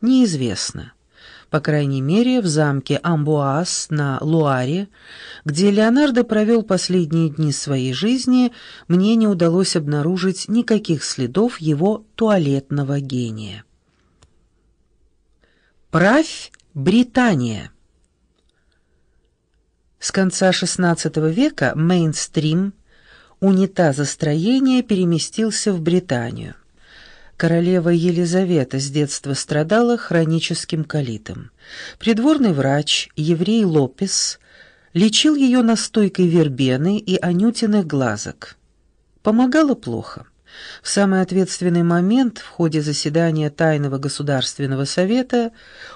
неизвестно. По крайней мере, в замке Амбуаз на Луаре, где Леонардо провел последние дни своей жизни, мне не удалось обнаружить никаких следов его туалетного гения. Правь Британия С конца XVI века мейнстрим унитазостроения переместился в Британию. Королева Елизавета с детства страдала хроническим колитом. Придворный врач, еврей Лопес, лечил ее настойкой вербены и анютиных глазок. Помогало плохо. В самый ответственный момент в ходе заседания Тайного Государственного Совета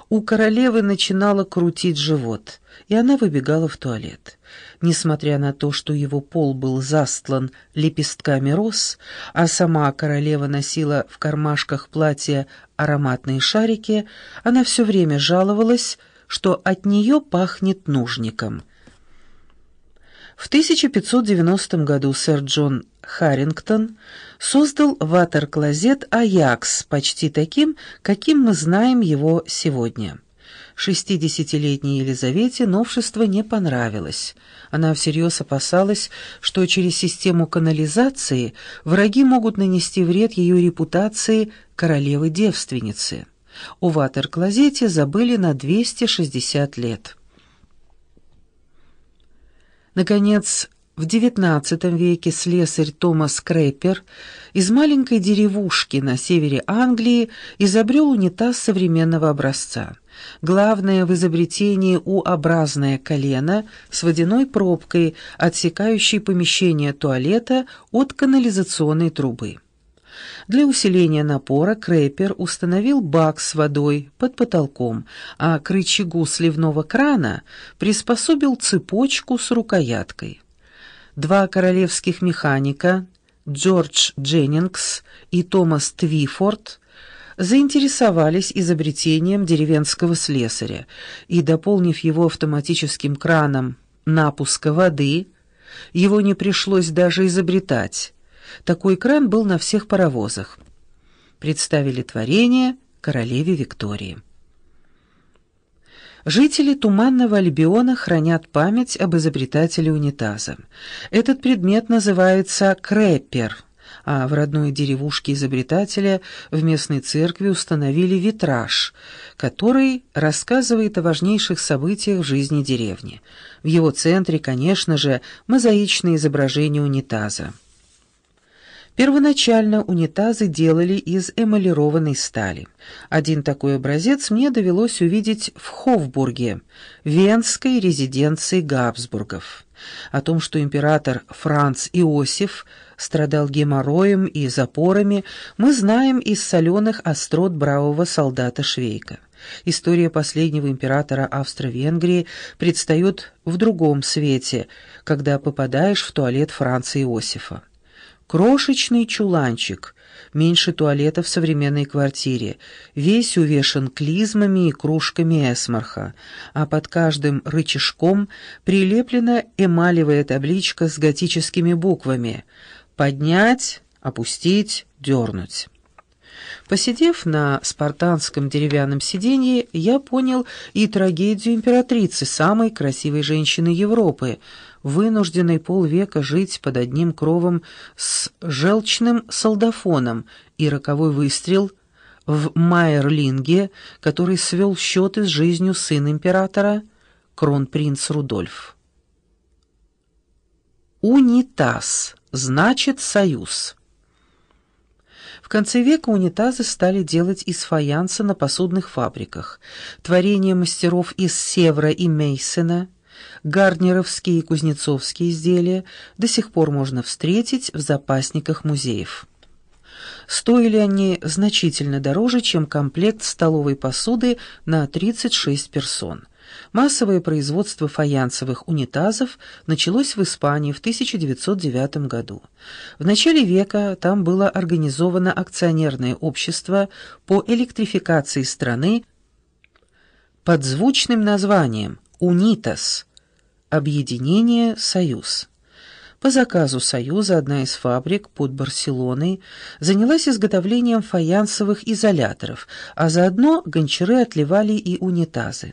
у королевы начинало крутить живот, и она выбегала в туалет. Несмотря на то, что его пол был застлан лепестками роз, а сама королева носила в кармашках платья ароматные шарики, она все время жаловалась, что от нее пахнет нужником. В 1590 году сэр Джон Харрингтон создал ватер-клозет «Аякс», почти таким, каким мы знаем его сегодня. Шестидесятилетней Елизавете новшество не понравилось. Она всерьез опасалась, что через систему канализации враги могут нанести вред ее репутации королевы-девственницы. О ватер-клозете забыли на 260 лет. Наконец, в XIX веке слесарь Томас Крэпер из маленькой деревушки на севере Англии изобрел унитаз современного образца. Главное в изобретении U-образное колено с водяной пробкой, отсекающей помещение туалета от канализационной трубы. Для усиления напора Крэпер установил бак с водой под потолком, а к рычагу сливного крана приспособил цепочку с рукояткой. Два королевских механика, Джордж Дженнингс и Томас Твифорд, заинтересовались изобретением деревенского слесаря и, дополнив его автоматическим краном напуска воды, его не пришлось даже изобретать. Такой кран был на всех паровозах. Представили творение королеве Виктории. Жители Туманного Альбиона хранят память об изобретателе унитаза. Этот предмет называется крэпер – а в родной деревушке изобретателя в местной церкви установили витраж, который рассказывает о важнейших событиях в жизни деревни. В его центре, конечно же, мозаичное изображение унитаза. Первоначально унитазы делали из эмалированной стали. Один такой образец мне довелось увидеть в Хофбурге, венской резиденции Габсбургов. О том, что император Франц Иосиф страдал геморроем и запорами, мы знаем из соленых острот бравого солдата Швейка. История последнего императора Австро-Венгрии предстает в другом свете, когда попадаешь в туалет Франца Иосифа. Крошечный чуланчик, меньше туалета в современной квартире, весь увешан клизмами и кружками эсмарха, а под каждым рычажком прилеплена эмалевая табличка с готическими буквами «Поднять», «Опустить», «Дернуть». Посидев на спартанском деревянном сиденье, я понял и трагедию императрицы, самой красивой женщины Европы, вынужденной полвека жить под одним кровом с желчным солдафоном и роковой выстрел в Майерлинге, который свел счеты с жизнью сына императора, кронпринц Рудольф. Унитаз значит союз. В конце века унитазы стали делать из фаянса на посудных фабриках. Творения мастеров из Севра и Мейсена – Гарднеровские и кузнецовские изделия до сих пор можно встретить в запасниках музеев. Стоили они значительно дороже, чем комплект столовой посуды на 36 персон. Массовое производство фаянсовых унитазов началось в Испании в 1909 году. В начале века там было организовано акционерное общество по электрификации страны под звучным названием «УНИТАС» Объединение «Союз». По заказу Союза одна из фабрик под Барселоной занялась изготовлением фаянсовых изоляторов, а заодно гончары отливали и унитазы.